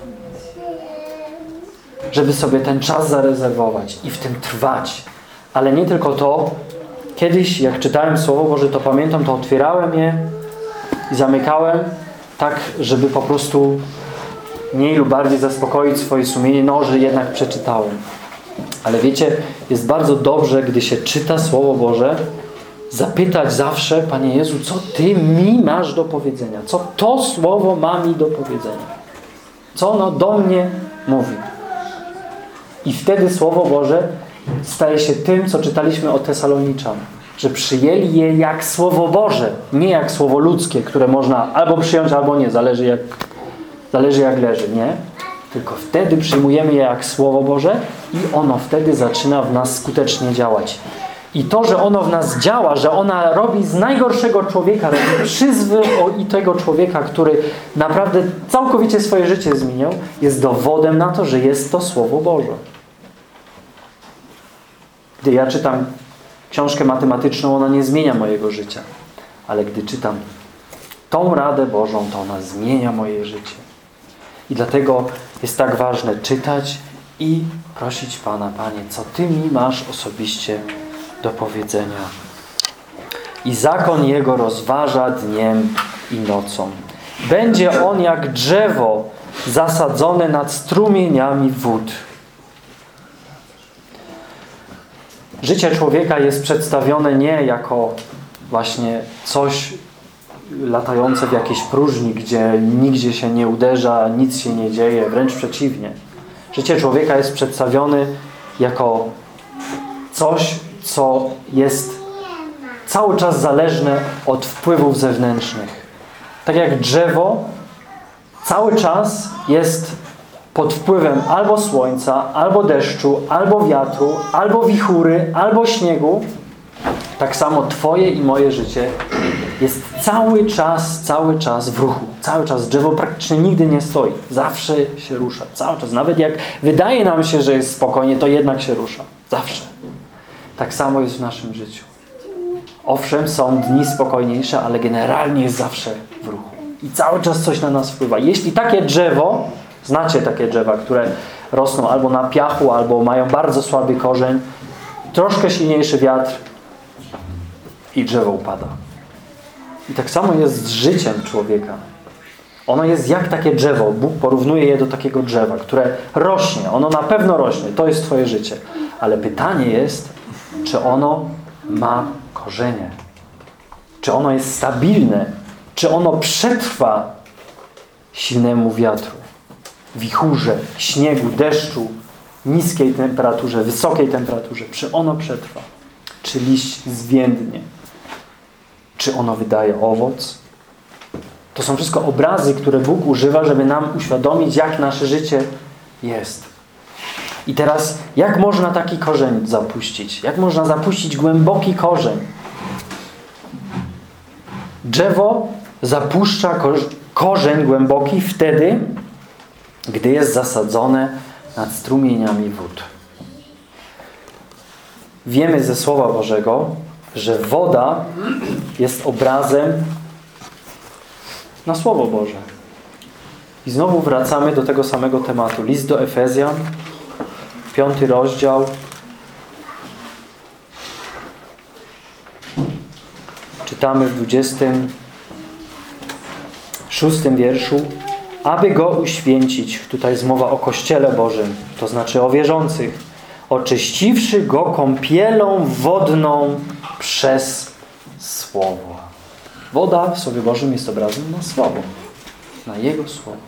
Żeby sobie ten czas zarezerwować i w tym trwać. Ale nie tylko to. Kiedyś, jak czytałem Słowo Boże, to pamiętam, to otwierałem je i zamykałem tak, żeby po prostu mniej lub bardziej zaspokoić swoje sumienie, no, że jednak przeczytałem. Ale wiecie, jest bardzo dobrze, gdy się czyta Słowo Boże zapytać zawsze, Panie Jezu, co Ty mi masz do powiedzenia? Co to słowo ma mi do powiedzenia? Co ono do mnie mówi? I wtedy Słowo Boże staje się tym, co czytaliśmy o Tesaloniczan. Że przyjęli je jak Słowo Boże, nie jak Słowo ludzkie, które można albo przyjąć, albo nie. Zależy jak, zależy jak leży, nie? Tylko wtedy przyjmujemy je jak Słowo Boże i ono wtedy zaczyna w nas skutecznie działać. I to, że ono w nas działa, że ona robi z najgorszego człowieka, robi przyzwoitego człowieka, który naprawdę całkowicie swoje życie zmieniał, jest dowodem na to, że jest to Słowo Boże. Gdy ja czytam książkę matematyczną, ona nie zmienia mojego życia. Ale gdy czytam tą Radę Bożą, to ona zmienia moje życie. I dlatego jest tak ważne czytać i prosić Pana, Panie, co Ty mi masz osobiście do powiedzenia. I zakon Jego rozważa dniem i nocą. Będzie on jak drzewo zasadzone nad strumieniami wód. Życie człowieka jest przedstawione nie jako właśnie coś latające w jakiejś próżni, gdzie nigdzie się nie uderza, nic się nie dzieje, wręcz przeciwnie. Życie człowieka jest przedstawione jako coś, co jest cały czas zależne od wpływów zewnętrznych. Tak jak drzewo cały czas jest pod wpływem albo słońca, albo deszczu, albo wiatru, albo wichury, albo śniegu, tak samo Twoje i moje życie jest cały czas, cały czas w ruchu. Cały czas drzewo praktycznie nigdy nie stoi. Zawsze się rusza. Cały czas. Nawet jak wydaje nam się, że jest spokojnie, to jednak się rusza. Zawsze. Tak samo jest w naszym życiu. Owszem, są dni spokojniejsze, ale generalnie jest zawsze w ruchu. I cały czas coś na nas wpływa. Jeśli takie drzewo, znacie takie drzewa, które rosną albo na piachu, albo mają bardzo słaby korzeń, troszkę silniejszy wiatr i drzewo upada. I tak samo jest z życiem człowieka. Ono jest jak takie drzewo. Bóg porównuje je do takiego drzewa, które rośnie. Ono na pewno rośnie. To jest twoje życie. Ale pytanie jest, czy ono ma korzenie? Czy ono jest stabilne? Czy ono przetrwa silnemu wiatru, wichurze, śniegu, deszczu, niskiej temperaturze, wysokiej temperaturze? Czy ono przetrwa? Czy liść zwiędnie? Czy ono wydaje owoc? To są wszystko obrazy, które Bóg używa, żeby nam uświadomić, jak nasze życie jest. I teraz, jak można taki korzeń zapuścić? Jak można zapuścić głęboki korzeń? Drzewo zapuszcza korzeń głęboki wtedy, gdy jest zasadzone nad strumieniami wód. Wiemy ze Słowa Bożego, że woda jest obrazem na Słowo Boże. I znowu wracamy do tego samego tematu. List do Efezjan, piąty rozdział. Czytamy w 26 wierszu. Aby go uświęcić, tutaj jest mowa o Kościele Bożym, to znaczy o wierzących, oczyściwszy go kąpielą wodną przez Słowo. Woda w Słowie Bożym jest obrazem na Słowo, na Jego Słowo.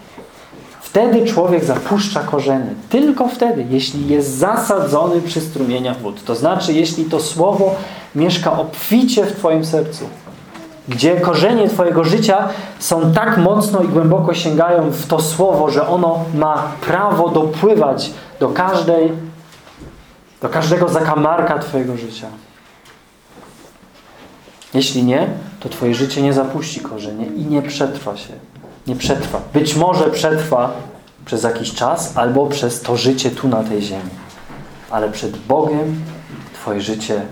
Wtedy człowiek zapuszcza korzenie. Tylko wtedy, jeśli jest zasadzony przy strumieniach wód. To znaczy, jeśli to Słowo mieszka obficie w Twoim sercu. Gdzie korzenie Twojego życia są tak mocno i głęboko sięgają w to Słowo, że ono ma prawo dopływać do każdej, do każdego zakamarka Twojego życia. Jeśli nie, to Twoje życie nie zapuści korzenie i nie przetrwa się. Nie przetrwa. Być może przetrwa przez jakiś czas albo przez to życie tu na tej ziemi. Ale przed Bogiem Twoje życie,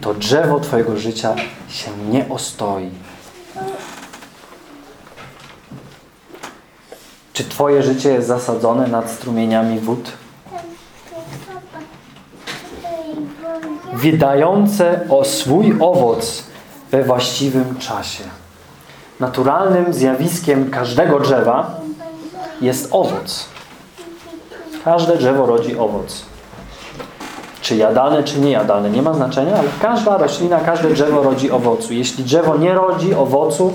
to drzewo Twojego życia się nie ostoi. Czy Twoje życie jest zasadzone nad strumieniami wód? Wydające o swój owoc we właściwym czasie. Naturalnym zjawiskiem każdego drzewa jest owoc. Każde drzewo rodzi owoc. Czy jadalne, czy niejadalne, nie ma znaczenia, ale każda roślina, każde drzewo rodzi owocu. Jeśli drzewo nie rodzi owocu,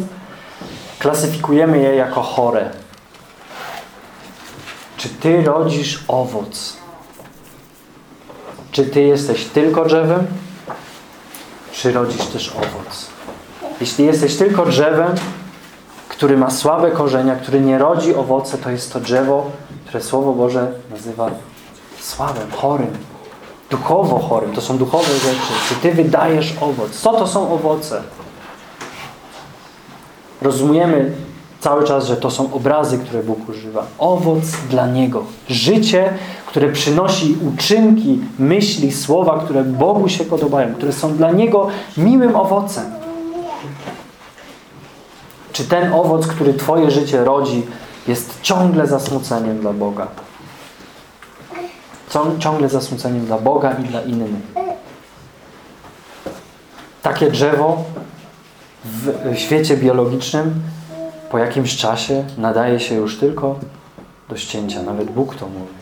klasyfikujemy je jako chore. Czy ty rodzisz owoc? Czy ty jesteś tylko drzewem? Czy rodzisz też owoc? Jeśli jesteś tylko drzewem, który ma słabe korzenia, który nie rodzi owoce, to jest to drzewo, które Słowo Boże nazywa słabym, chorym, duchowo chorym. To są duchowe rzeczy. Czy Ty wydajesz owoc? Co to są owoce? Rozumiemy cały czas, że to są obrazy, które Bóg używa. Owoc dla Niego. Życie, które przynosi uczynki, myśli, słowa, które Bogu się podobają, które są dla Niego miłym owocem. Czy ten owoc, który Twoje życie rodzi, jest ciągle zasmuceniem dla Boga? Ciągle zasmuceniem dla Boga i dla innych. Takie drzewo w świecie biologicznym po jakimś czasie nadaje się już tylko do ścięcia. Nawet Bóg to mówi.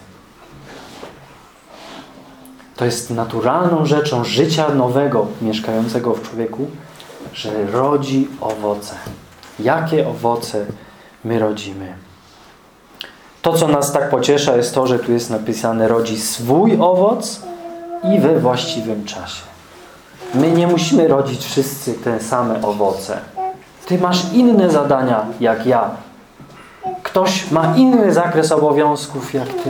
To jest naturalną rzeczą życia nowego mieszkającego w człowieku, że rodzi owoce. Jakie owoce my rodzimy? To, co nas tak pociesza, jest to, że tu jest napisane rodzi swój owoc i we właściwym czasie. My nie musimy rodzić wszyscy te same owoce. Ty masz inne zadania jak ja. Ktoś ma inny zakres obowiązków jak ty.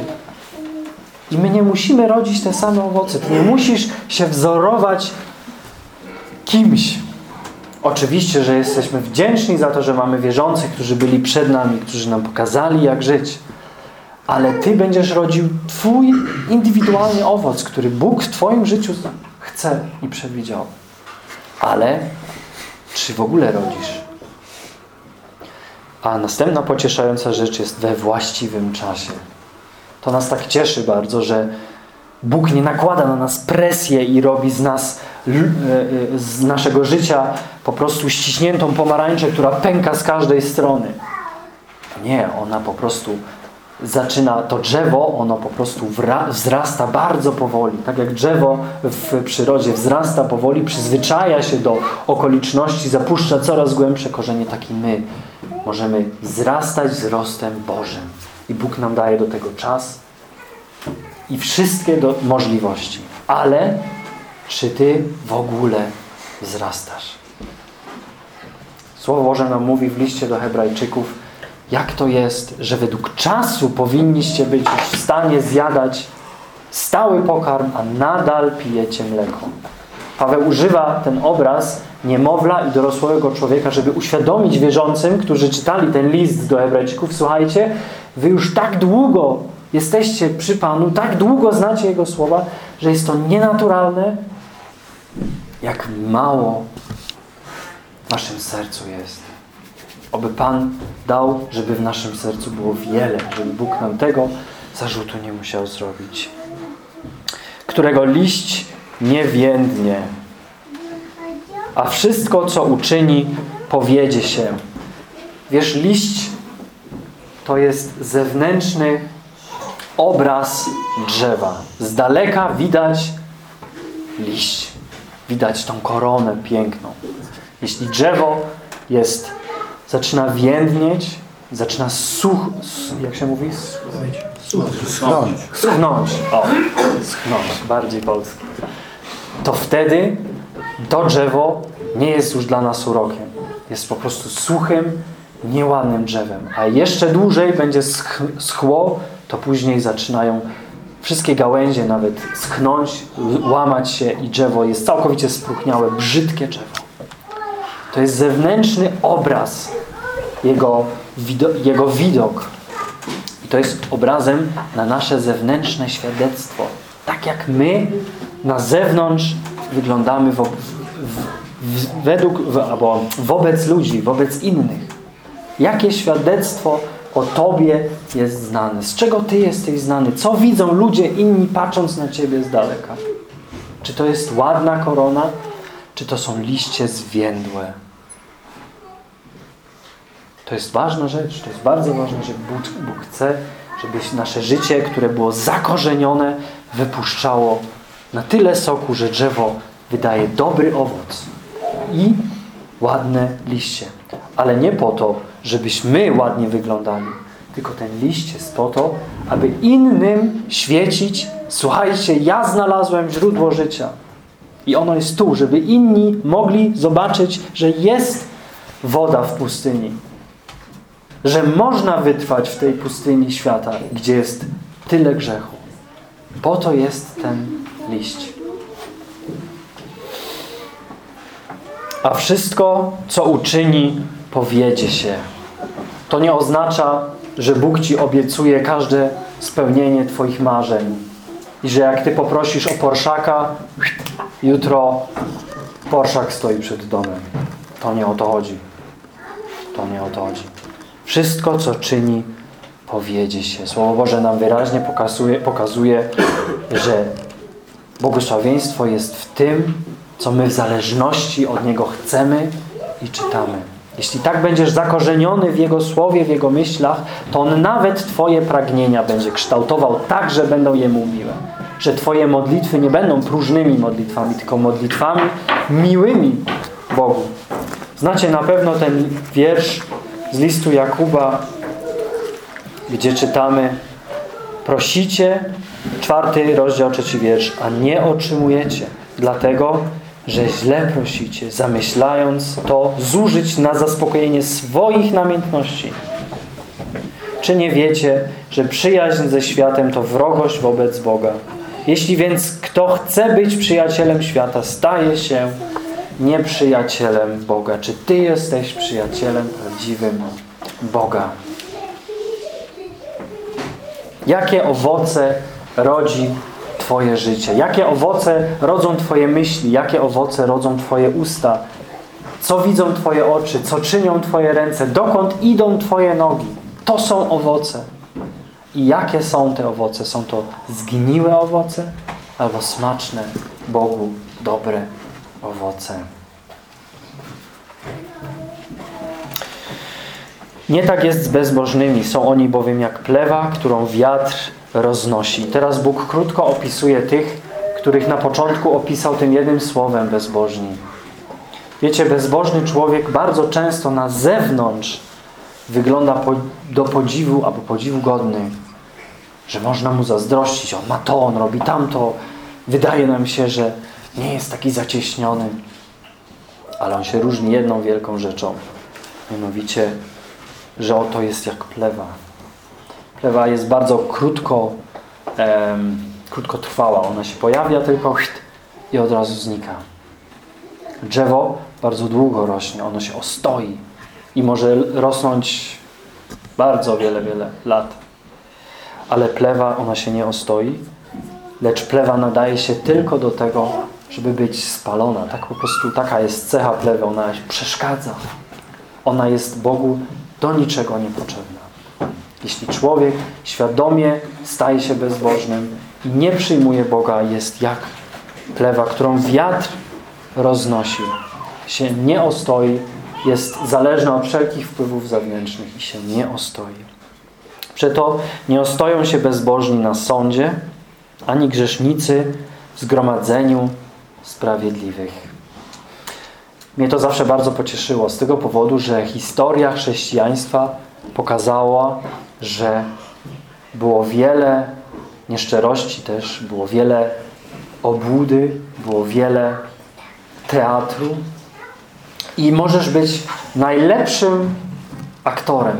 I my nie musimy rodzić te same owoce. Ty nie musisz się wzorować kimś. Oczywiście, że jesteśmy wdzięczni za to, że mamy wierzących, którzy byli przed nami, którzy nam pokazali jak żyć. Ale Ty będziesz rodził Twój indywidualny owoc, który Bóg w Twoim życiu chce i przewidział. Ale czy w ogóle rodzisz? A następna pocieszająca rzecz jest we właściwym czasie. To nas tak cieszy bardzo, że Bóg nie nakłada na nas presję i robi z nas, e, e, z naszego życia po prostu ściśniętą pomarańczę, która pęka z każdej strony. Nie, ona po prostu zaczyna, to drzewo, ono po prostu wzrasta bardzo powoli. Tak jak drzewo w przyrodzie wzrasta powoli, przyzwyczaja się do okoliczności, zapuszcza coraz głębsze korzenie, tak i my możemy wzrastać wzrostem Bożym. I Bóg nam daje do tego czas i wszystkie do możliwości. Ale czy Ty w ogóle wzrastasz? Słowo Boże nam mówi w liście do hebrajczyków, jak to jest, że według czasu powinniście być już w stanie zjadać stały pokarm, a nadal pijecie mleko. Paweł używa ten obraz niemowla i dorosłego człowieka, żeby uświadomić wierzącym, którzy czytali ten list do hebrajczyków, słuchajcie, wy już tak długo jesteście przy Panu, tak długo znacie Jego słowa, że jest to nienaturalne, jak mało w waszym sercu jest. Oby Pan dał, żeby w naszym sercu było wiele, żeby Bóg nam tego zarzutu nie musiał zrobić. Którego liść nie więdnie, a wszystko, co uczyni, powiedzie się. Wiesz, liść to jest zewnętrzny obraz drzewa. Z daleka widać liść. Widać tą koronę piękną. Jeśli drzewo jest zaczyna więdnieć, zaczyna such, jak się mówi? Schnąć. Schnąć. O, schnąć. Bardziej polski. To wtedy to drzewo nie jest już dla nas urokiem. Jest po prostu suchym, nieładnym drzewem. A jeszcze dłużej będzie schło, to później zaczynają wszystkie gałęzie nawet schnąć, łamać się i drzewo jest całkowicie spróchniałe, brzydkie drzewo. To jest zewnętrzny obraz jego, jego widok. I to jest obrazem na nasze zewnętrzne świadectwo. Tak jak my na zewnątrz wyglądamy w, w, według, w, albo wobec ludzi, wobec innych. Jakie świadectwo o Tobie jest znane? Z czego Ty jesteś znany? Co widzą ludzie inni patrząc na Ciebie z daleka? Czy to jest ładna korona? Czy to są liście zwiędłe? To jest ważna rzecz, to jest bardzo ważne, że Bóg, Bóg chce, żeby nasze życie, które było zakorzenione, wypuszczało na tyle soku, że drzewo wydaje dobry owoc i ładne liście. Ale nie po to, żebyśmy ładnie wyglądali, tylko ten liść jest po to, aby innym świecić. Słuchajcie, ja znalazłem źródło życia. I ono jest tu, żeby inni mogli zobaczyć, że jest woda w pustyni. Że można wytrwać w tej pustyni świata, gdzie jest tyle grzechu. Po to jest ten liść. A wszystko, co uczyni, powiedzie się. To nie oznacza, że Bóg Ci obiecuje każde spełnienie Twoich marzeń. I że jak Ty poprosisz o Porszaka, jutro Porszak stoi przed domem. To nie o to chodzi. To nie o to chodzi. Wszystko, co czyni, powiedzie się. Słowo Boże nam wyraźnie pokazuje, pokazuje że błogosławieństwo jest w tym, co my w zależności od Niego chcemy i czytamy. Jeśli tak będziesz zakorzeniony w Jego słowie, w Jego myślach, to On nawet Twoje pragnienia będzie kształtował tak, że będą Jemu miłe. Że Twoje modlitwy nie będą próżnymi modlitwami, tylko modlitwami miłymi Bogu. Znacie na pewno ten wiersz z listu Jakuba, gdzie czytamy Prosicie, czwarty rozdział, trzeci wiersz, a nie otrzymujecie, dlatego, że źle prosicie, zamyślając to zużyć na zaspokojenie swoich namiętności. Czy nie wiecie, że przyjaźń ze światem to wrogość wobec Boga? Jeśli więc kto chce być przyjacielem świata, staje się nieprzyjacielem Boga. Czy Ty jesteś przyjacielem prawdziwym Boga? Jakie owoce rodzi Twoje życie? Jakie owoce rodzą Twoje myśli? Jakie owoce rodzą Twoje usta? Co widzą Twoje oczy? Co czynią Twoje ręce? Dokąd idą Twoje nogi? To są owoce. I jakie są te owoce? Są to zgniłe owoce albo smaczne, Bogu dobre owoce. Nie tak jest z bezbożnymi. Są oni bowiem jak plewa, którą wiatr roznosi. Teraz Bóg krótko opisuje tych, których na początku opisał tym jednym słowem bezbożni. Wiecie, bezbożny człowiek bardzo często na zewnątrz wygląda po, do podziwu albo podziwu godny, że można mu zazdrościć. On ma to, on robi tamto. Wydaje nam się, że nie jest taki zacieśniony. Ale on się różni jedną wielką rzeczą. Mianowicie że oto jest jak plewa. Plewa jest bardzo krótko, um, krótkotrwała. Ona się pojawia tylko i od razu znika. Drzewo bardzo długo rośnie. Ono się ostoi i może rosnąć bardzo wiele, wiele lat. Ale plewa, ona się nie ostoi, lecz plewa nadaje się tylko do tego, żeby być spalona. Tak po prostu, taka jest cecha plewy. Ona przeszkadza. Ona jest Bogu do niczego niepotrzebna. Jeśli człowiek świadomie staje się bezbożnym i nie przyjmuje Boga, jest jak plewa, którą wiatr roznosi. Się nie ostoi, jest zależna od wszelkich wpływów zewnętrznych i się nie ostoi. Przeto nie ostoją się bezbożni na sądzie, ani grzesznicy w zgromadzeniu sprawiedliwych. Mnie to zawsze bardzo pocieszyło z tego powodu, że historia chrześcijaństwa pokazała, że było wiele nieszczerości też, było wiele obłudy, było wiele teatru i możesz być najlepszym aktorem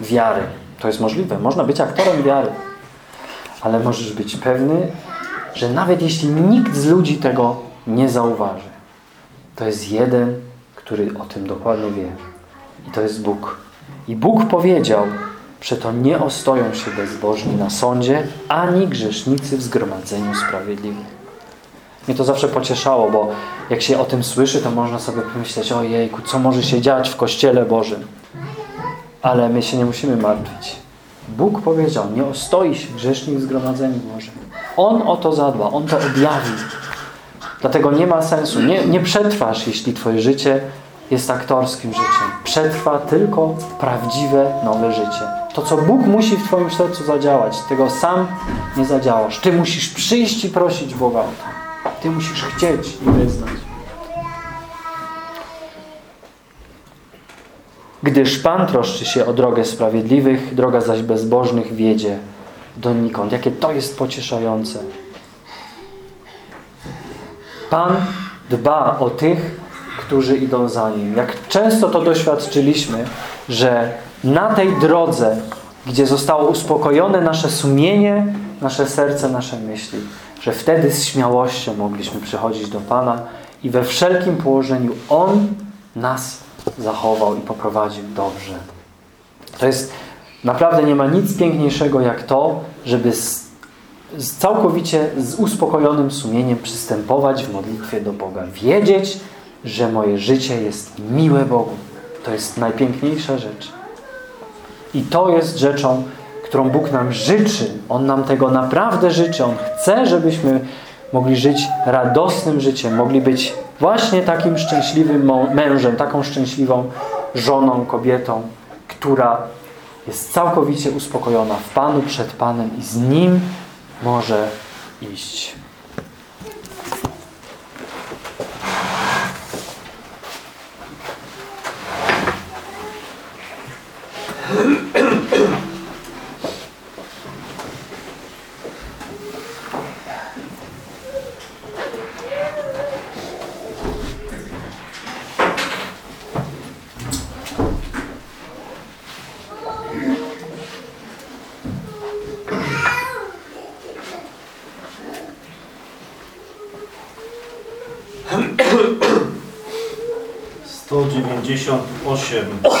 wiary. To jest możliwe. Można być aktorem wiary. Ale możesz być pewny, że nawet jeśli nikt z ludzi tego nie zauważy, to jest jeden, który o tym dokładnie wie. I to jest Bóg. I Bóg powiedział, że to nie ostoją się bezbożni na sądzie, ani grzesznicy w zgromadzeniu sprawiedliwych. Mnie to zawsze pocieszało, bo jak się o tym słyszy, to można sobie pomyśleć, ojejku, co może się dziać w Kościele Bożym. Ale my się nie musimy martwić. Bóg powiedział, nie ostoi się grzesznik w zgromadzeniu Bożym. On o to zadba, On to objawi. Dlatego nie ma sensu. Nie, nie przetrwasz, jeśli twoje życie jest aktorskim życiem. Przetrwa tylko prawdziwe, nowe życie. To, co Bóg musi w Twoim sercu zadziałać, tego sam nie zadziałasz. Ty musisz przyjść i prosić Boga o to. Ty musisz chcieć i wyznać. Gdyż Pan troszczy się o drogę sprawiedliwych, droga zaś bezbożnych wiedzie donikąd. Jakie to jest pocieszające. Pan dba o tych, którzy idą za Nim. Jak często to doświadczyliśmy, że na tej drodze, gdzie zostało uspokojone nasze sumienie, nasze serce, nasze myśli, że wtedy z śmiałością mogliśmy przychodzić do Pana i we wszelkim położeniu On nas zachował i poprowadził dobrze. To jest naprawdę nie ma nic piękniejszego jak to, żeby z, z całkowicie z uspokojonym sumieniem przystępować w modlitwie do Boga. Wiedzieć, że moje życie jest miłe Bogu. To jest najpiękniejsza rzecz. I to jest rzeczą, którą Bóg nam życzy. On nam tego naprawdę życzy. On chce, żebyśmy mogli żyć radosnym życiem, mogli być właśnie takim szczęśliwym mężem, taką szczęśliwą żoną, kobietą, która jest całkowicie uspokojona w Panu, przed Panem i z Nim może iść. 198.